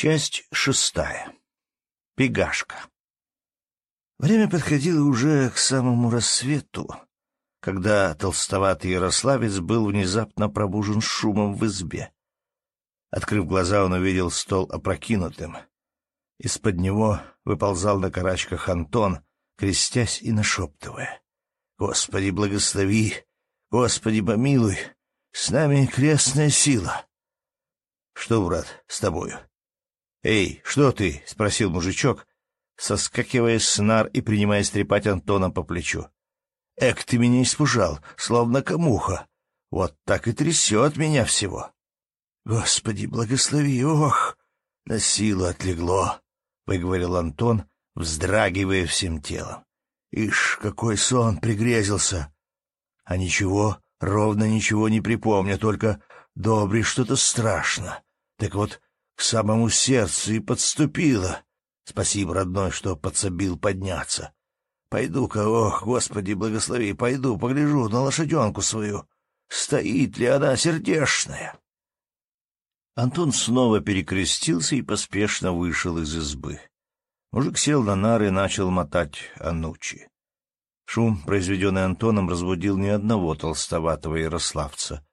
Часть шестая. Пегашка. Время подходило уже к самому рассвету, когда толстоватый ярославец был внезапно пробужен шумом в избе. Открыв глаза, он увидел стол опрокинутым. Из-под него выползал на карачках Антон, крестясь и нашептывая. «Господи, благослови! Господи, помилуй! С нами крестная сила!» «Что, брат, с тобою?» «Эй, что ты?» — спросил мужичок, соскакивая с нар и принимая стрепать Антона по плечу. «Эк, ты меня испужал, словно камуха. Вот так и трясет меня всего». «Господи, благослови, ох!» — на силу отлегло, — выговорил Антон, вздрагивая всем телом. «Ишь, какой сон пригрезился!» «А ничего, ровно ничего не припомню, только добре что-то страшно. Так вот, к самому сердцу и подступила. Спасибо, родной, что подсобил подняться. Пойду-ка, ох, Господи, благослови, пойду, погляжу на лошаденку свою. Стоит ли она сердешная? Антон снова перекрестился и поспешно вышел из избы. Мужик сел на нары и начал мотать анучи. Шум, произведенный Антоном, разбудил ни одного толстоватого ярославца.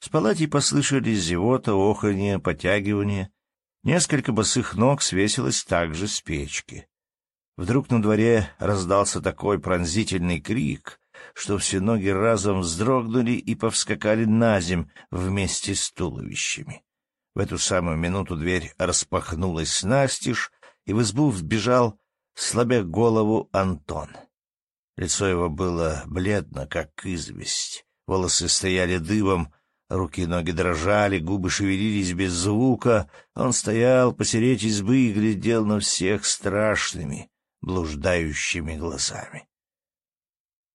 С палати послышались зевота, оханье, потягивание — Несколько босых ног свесилось также с печки. Вдруг на дворе раздался такой пронзительный крик, что все ноги разом вздрогнули и повскакали на земь вместе с туловищами. В эту самую минуту дверь распахнулась настежь, и в избу вбежал, слабя голову, Антон. Лицо его было бледно, как известь, волосы стояли дыбом, Руки и ноги дрожали, губы шевелились без звука. Он стоял посереть избы и глядел на всех страшными, блуждающими глазами.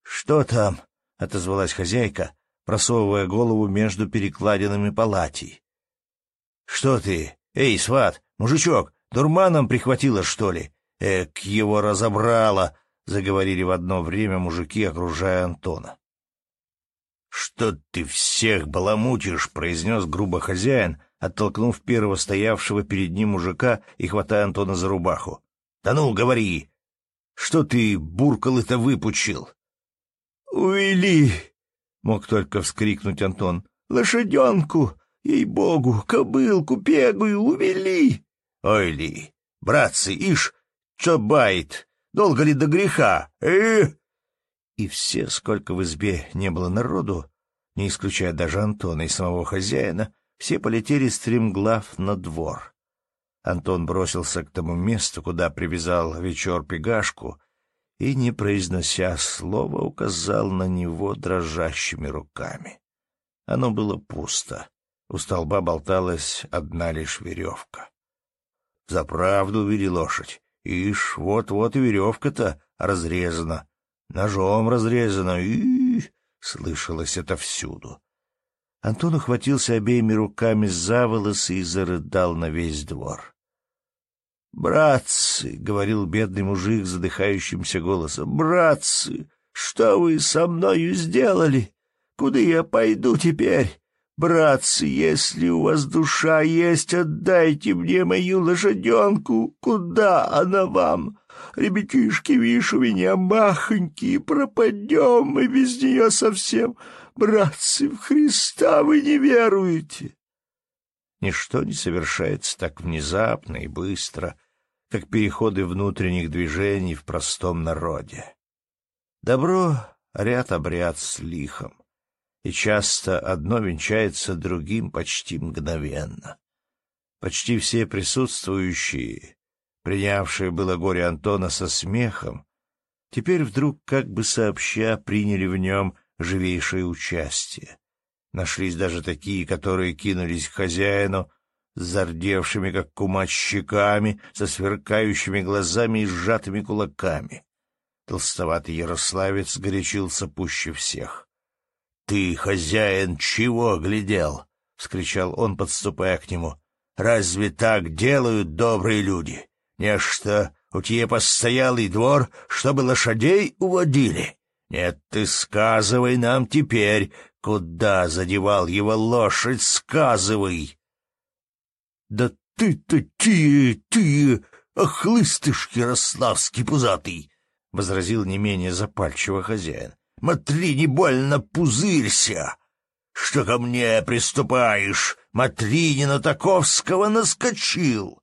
«Что там?» — отозвалась хозяйка, просовывая голову между перекладинами палатий. «Что ты? Эй, сват, мужичок, дурманом прихватила, что ли? Эк, его разобрала!» — заговорили в одно время мужики, окружая Антона. «Что ты всех баламутишь?» — произнес грубо хозяин, оттолкнув первого стоявшего перед ним мужика и хватая Антона за рубаху. «Да ну, говори! Что ты буркал это выпучил?» «Увели!» — мог только вскрикнуть Антон. «Лошаденку! Ей-богу! Кобылку пегую увели!» «Ой ли! Братцы, ишь, чо бает! Долго ли до греха? Э, и все, сколько в избе не было народу, не исключая даже Антона и самого хозяина, все полетели стремглав на двор. Антон бросился к тому месту, куда привязал вечер пегашку, и, не произнося слова, указал на него дрожащими руками. Оно было пусто. У столба болталась одна лишь веревка. — Заправду вели лошадь. Ишь, вот-вот веревка-то разрезана, ножом разрезано, и слышалось отовсюду. Антон ухватился обеими руками за волосы и зарыдал на весь двор. «Братцы!» — говорил бедный мужик задыхающимся голосом. «Братцы! Что вы со мною сделали? Куда я пойду теперь? Братцы, если у вас душа есть, отдайте мне мою лошаденку. Куда она вам? Ребятишки, видишь, у меня махонькие, пропадем мы без нее совсем. Братцы, в Христа вы не веруете. Ничто не совершается так внезапно и быстро, как переходы внутренних движений в простом народе. Добро — ряд обряд с лихом, и часто одно венчается другим почти мгновенно. Почти все присутствующие принявшие было горе Антона со смехом, теперь вдруг как бы сообща приняли в нем живейшее участие. Нашлись даже такие, которые кинулись к хозяину с зардевшими, как кумач, щеками, со сверкающими глазами и сжатыми кулаками. Толстоватый ярославец горячился пуще всех. — Ты, хозяин, чего глядел? — вскричал он, подступая к нему. — Разве так делают добрые люди? Нечто у тебя постоялый двор, чтобы лошадей уводили. Нет, ты сказывай нам теперь, куда задевал его лошадь, сказывай. Да ты-то ти, ты, ах, лыстыш ярославский пузатый, — возразил не менее запальчиво хозяин. — Матри, не больно пузырься! Что ко мне приступаешь? Матри, не на Таковского наскочил!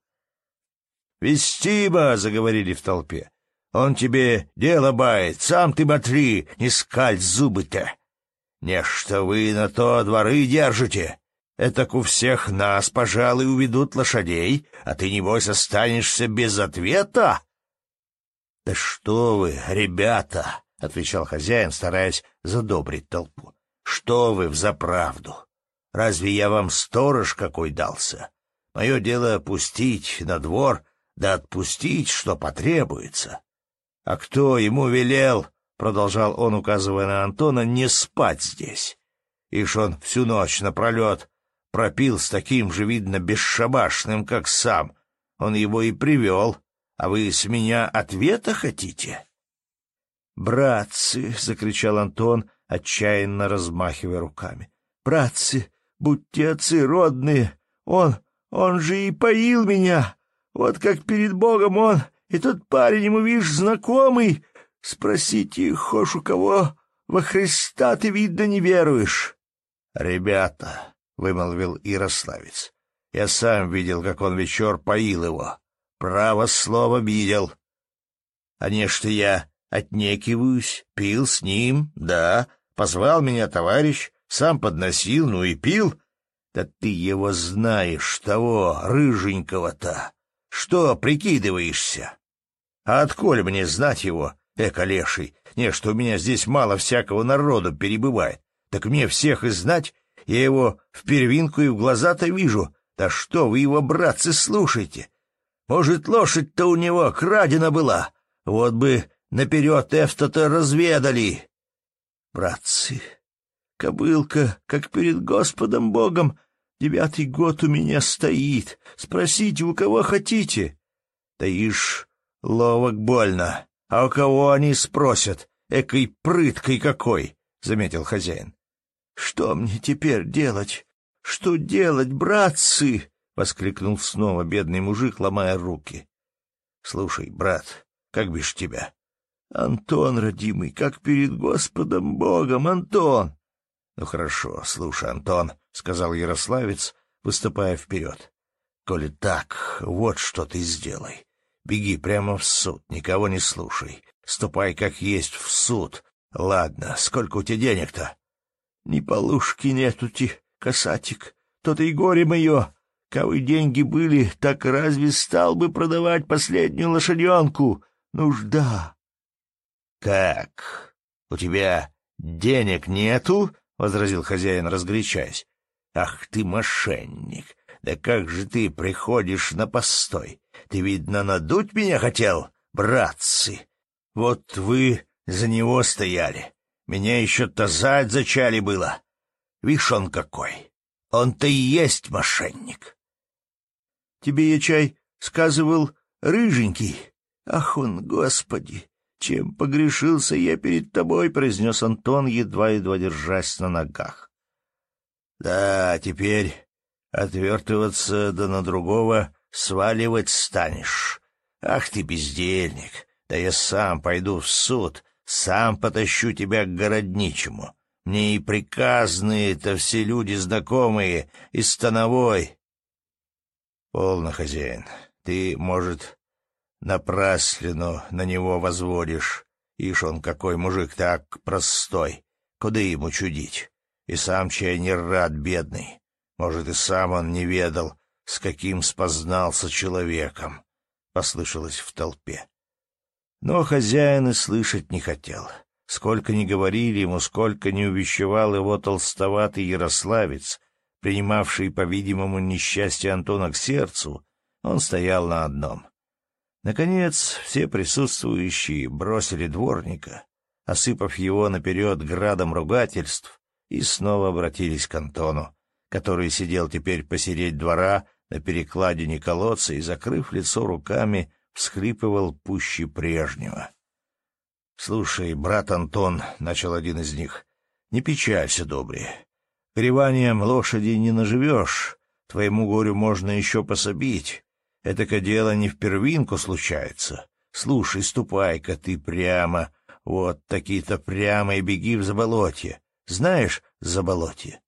«Вестиба!» — заговорили в толпе. «Он тебе дело бает, сам ты ботри, не скаль зубы-то!» «Не что вы на то дворы держите!» Этак у всех нас, пожалуй, уведут лошадей, а ты, небось, останешься без ответа? — Да что вы, ребята! — отвечал хозяин, стараясь задобрить толпу. — Что вы взаправду? Разве я вам сторож какой дался? Мое дело пустить на двор да отпустить, что потребуется. — А кто ему велел, — продолжал он, указывая на Антона, — не спать здесь? Ишь он всю ночь напролет пропил с таким же, видно, бесшабашным, как сам. Он его и привел. А вы с меня ответа хотите? — Братцы, — закричал Антон, отчаянно размахивая руками, — братцы, будьте отцы родные, он, он же и поил меня, вот как перед Богом он, и тот парень ему, видишь, знакомый. Спросите, хошь у кого во Христа ты, видно, не веруешь. — Ребята, — вымолвил Ярославец, — я сам видел, как он вечер поил его. Право слово видел. А не что я отнекиваюсь, пил с ним, да, позвал меня товарищ, сам подносил, ну и пил. Да ты его знаешь, того рыженького-то. Что прикидываешься? А отколь мне знать его, эко-леший? Не, что у меня здесь мало всякого народу перебывает. Так мне всех и знать, я его в первинку и в глаза-то вижу. Да что вы его, братцы, слушайте? Может, лошадь-то у него крадена была? Вот бы наперед эвто-то разведали. Братцы, кобылка, как перед Господом Богом, Девятый год у меня стоит. Спросите, у кого хотите. Таишь, ловок больно. А у кого они спросят? Экой прыткой какой, — заметил хозяин. — Что мне теперь делать? Что делать, братцы? — воскликнул снова бедный мужик, ломая руки. — Слушай, брат, как бишь тебя? — Антон, родимый, как перед Господом Богом, Антон! — Ну хорошо, слушай, Антон, —— сказал Ярославец, выступая вперед. — Коли так, вот что ты сделай. Беги прямо в суд, никого не слушай. Ступай как есть в суд. Ладно, сколько у тебя денег-то? — Ни полушки нету-ти, касатик. То-то и горе мое. Кавы деньги были, так разве стал бы продавать последнюю лошаденку? Нужда. — Так, у тебя денег нету? — возразил хозяин, разгорячаясь. Ах ты, мошенник! Да как же ты приходишь на постой? Ты, видно, надуть меня хотел, братцы? Вот вы за него стояли. Меня еще тазать зачали было. Вишь он какой! Он-то и есть мошенник. Тебе я чай сказывал рыженький. Ах он, господи! Чем погрешился я перед тобой, произнес Антон, едва-едва держась на ногах. Да, а теперь отвертываться да на другого сваливать станешь. Ах ты, бездельник! Да я сам пойду в суд, сам потащу тебя к городничему. Мне и приказные-то все люди знакомые, и становой. Полно, хозяин, ты, может, напраслину на него возводишь. Ишь он какой мужик так простой, куда ему чудить? и сам чай не рад, бедный. Может, и сам он не ведал, с каким спознался человеком, — послышалось в толпе. Но хозяин и слышать не хотел. Сколько ни говорили ему, сколько не увещевал его толстоватый ярославец, принимавший, по-видимому, несчастье Антона к сердцу, он стоял на одном. Наконец, все присутствующие бросили дворника, осыпав его наперед градом ругательств, и снова обратились к Антону, который сидел теперь посереть двора на перекладине колодца и, закрыв лицо руками, всхрипывал пуще прежнего. — Слушай, брат Антон, — начал один из них, — не печалься, добрее. Греванием лошади не наживешь, твоему горю можно еще пособить. Это-ка дело не в первинку случается. Слушай, ступай-ка ты прямо, вот такие-то прямо и беги в заболотье. Знаешь заболотье?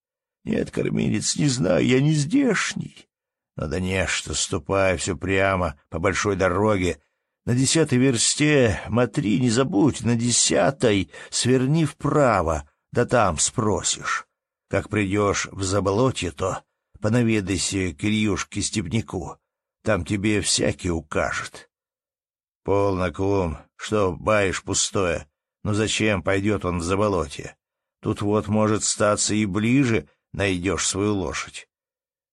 Нет, кормилец, не знаю, я не здешний. Но да нечто, ступай все прямо, по большой дороге. На десятой версте, матри, не забудь, на десятой сверни вправо, да там спросишь. Как придешь в заболотье, то понаведайся к Ильюшке-степняку, там тебе всякий укажет. Полно, кум, что баешь пустое, ну зачем пойдет он в заболотье? Тут вот, может, статься и ближе найдешь свою лошадь.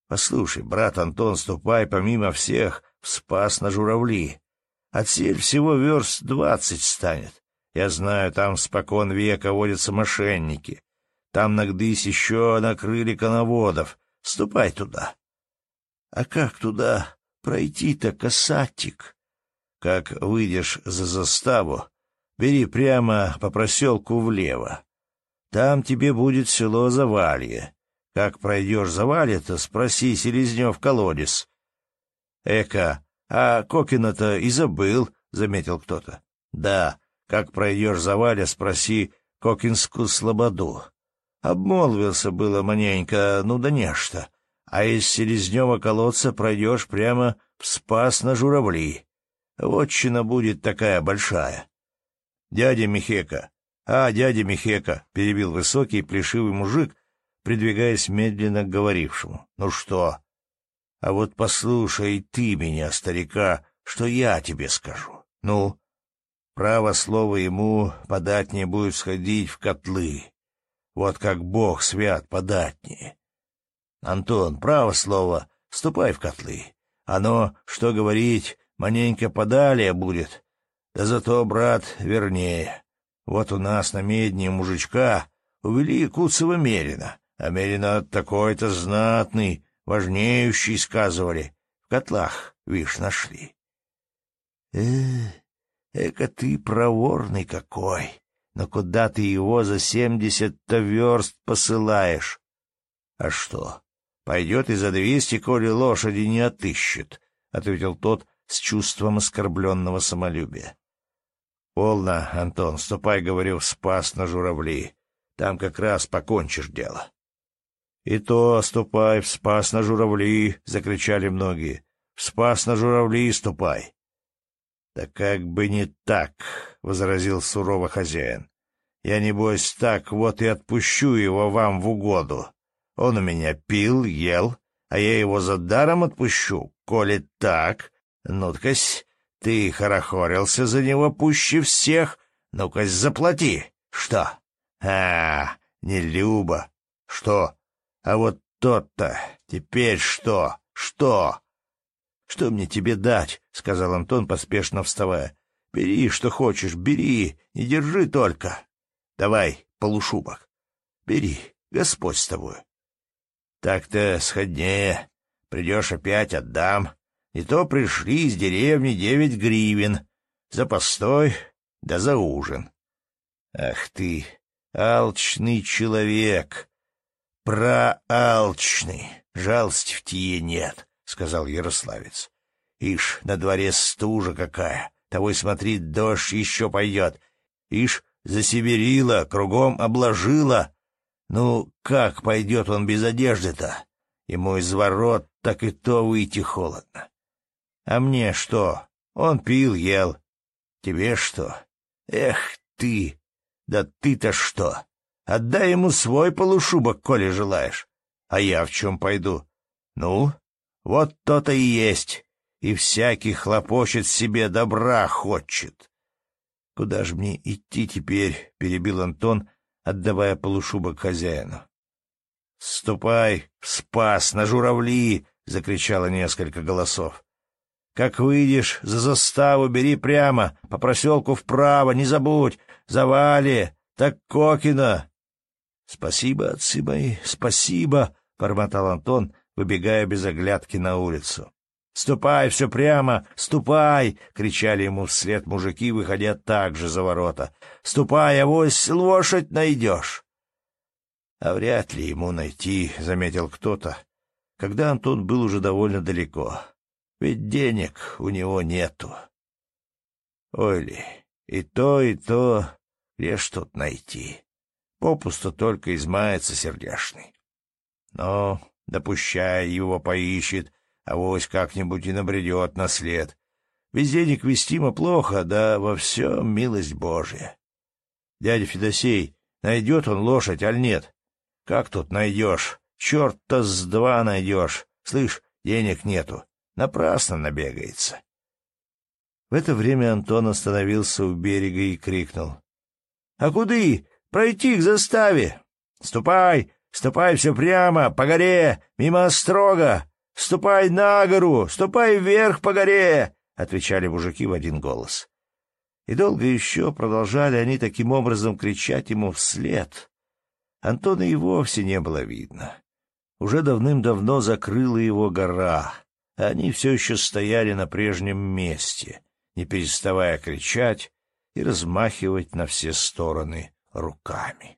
Послушай, брат Антон, ступай помимо всех в спас на журавли. Отсель всего верст двадцать станет. Я знаю, там спокон века водятся мошенники. Там нагдысь еще накрыли коноводов. Ступай туда. А как туда пройти-то, касатик? Как выйдешь за заставу, бери прямо по проселку влево. Там тебе будет село Завалье. Как пройдешь Завалье-то, спроси Селезнев колодец. — Эка, а Кокина-то и забыл, — заметил кто-то. — Да, как пройдешь Завалье, спроси Кокинскую слободу. Обмолвился было маненько, ну да нечто. А из Селезнева колодца пройдешь прямо в Спас на Журавли. Вотчина будет такая большая. — Дядя Михека, «А, дядя Михека!» — перебил высокий, плешивый мужик, придвигаясь медленно к говорившему. «Ну что? А вот послушай ты меня, старика, что я тебе скажу. Ну?» Право слово ему податнее будет сходить в котлы. Вот как Бог свят податнее. Антон, право слово, ступай в котлы. Оно, что говорить, маленько подалее будет. Да зато, брат, вернее. Вот у нас на медне мужичка увели Куцева Мерина, а Мерина такой-то знатный, важнеющий, сказывали, в котлах, вишь, нашли. Э, эка ты проворный какой, но куда ты его за семьдесят-то верст посылаешь? А что, пойдет и за двести, коли лошади не отыщет, — ответил тот с чувством оскорбленного самолюбия. «Полно, Антон, ступай, — говорю, — в спас на журавли. Там как раз покончишь дело». «И то ступай в спас на журавли!» — закричали многие. «В спас на журавли ступай!» «Да как бы не так!» — возразил сурово хозяин. «Я, небось, так вот и отпущу его вам в угоду. Он у меня пил, ел, а я его за даром отпущу. Коли так, ну-ткась, ты хорохорился за него пуще всех. Ну-ка, заплати. Что? А, не Люба. Что? А вот тот-то. Теперь что? Что? Что мне тебе дать? — сказал Антон, поспешно вставая. — Бери, что хочешь, бери, не держи только. Давай, полушубок. Бери, Господь с тобой. Так-то сходнее. Придешь опять, отдам и то пришли из деревни девять гривен за постой да за ужин. Ах ты, алчный человек, проалчный, жалости в тие нет, — сказал Ярославец. Ишь, на дворе стужа какая, того и смотри, дождь еще пойдет. Ишь, засиберила, кругом обложила. Ну, как пойдет он без одежды-то? Ему из ворот так и то выйти холодно. А мне что? Он пил, ел. Тебе что? Эх ты! Да ты-то что? Отдай ему свой полушубок, коли желаешь. А я в чем пойду? Ну, вот то-то и есть. И всякий хлопочет себе, добра хочет. Куда ж мне идти теперь? — перебил Антон, отдавая полушубок хозяину. — Ступай, спас, на журавли! — закричало несколько голосов. Как выйдешь за заставу, бери прямо, по проселку вправо, не забудь, завали, так Кокина. — Спасибо, отцы мои, спасибо, — бормотал Антон, выбегая без оглядки на улицу. — Ступай все прямо, ступай! — кричали ему вслед мужики, выходя также за ворота. — Ступай, авось лошадь найдешь! — А вряд ли ему найти, — заметил кто-то, когда Антон был уже довольно далеко ведь денег у него нету. Ойли, и то, и то, где ж тут найти? Попусту только измается сердешный. Но, допущая, его поищет, а вось как-нибудь и набредет на след. Без денег вестимо плохо, да во всем милость Божья. Дядя Федосей, найдет он лошадь, аль нет? Как тут найдешь? Черт-то с два найдешь. Слышь, денег нету. Напрасно набегается. В это время Антон остановился у берега и крикнул. — А куды? Пройти к заставе! Ступай! Ступай все прямо, по горе, мимо острога! Ступай на гору! Ступай вверх по горе! — отвечали мужики в один голос. И долго еще продолжали они таким образом кричать ему вслед. Антона и вовсе не было видно. Уже давным-давно закрыла его гора. Они все еще стояли на прежнем месте, не переставая кричать и размахивать на все стороны руками.